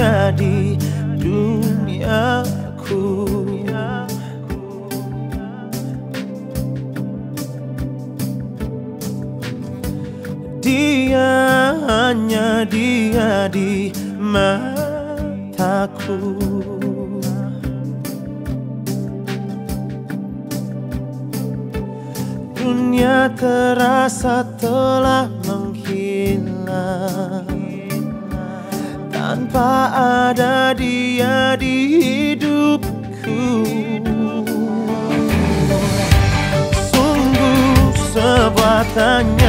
dunia di Dia hanya dia di mataku. Dunia terasa telah menghilang. Tanpa ada dia di hidupku. Sungguh sebuah tanya ya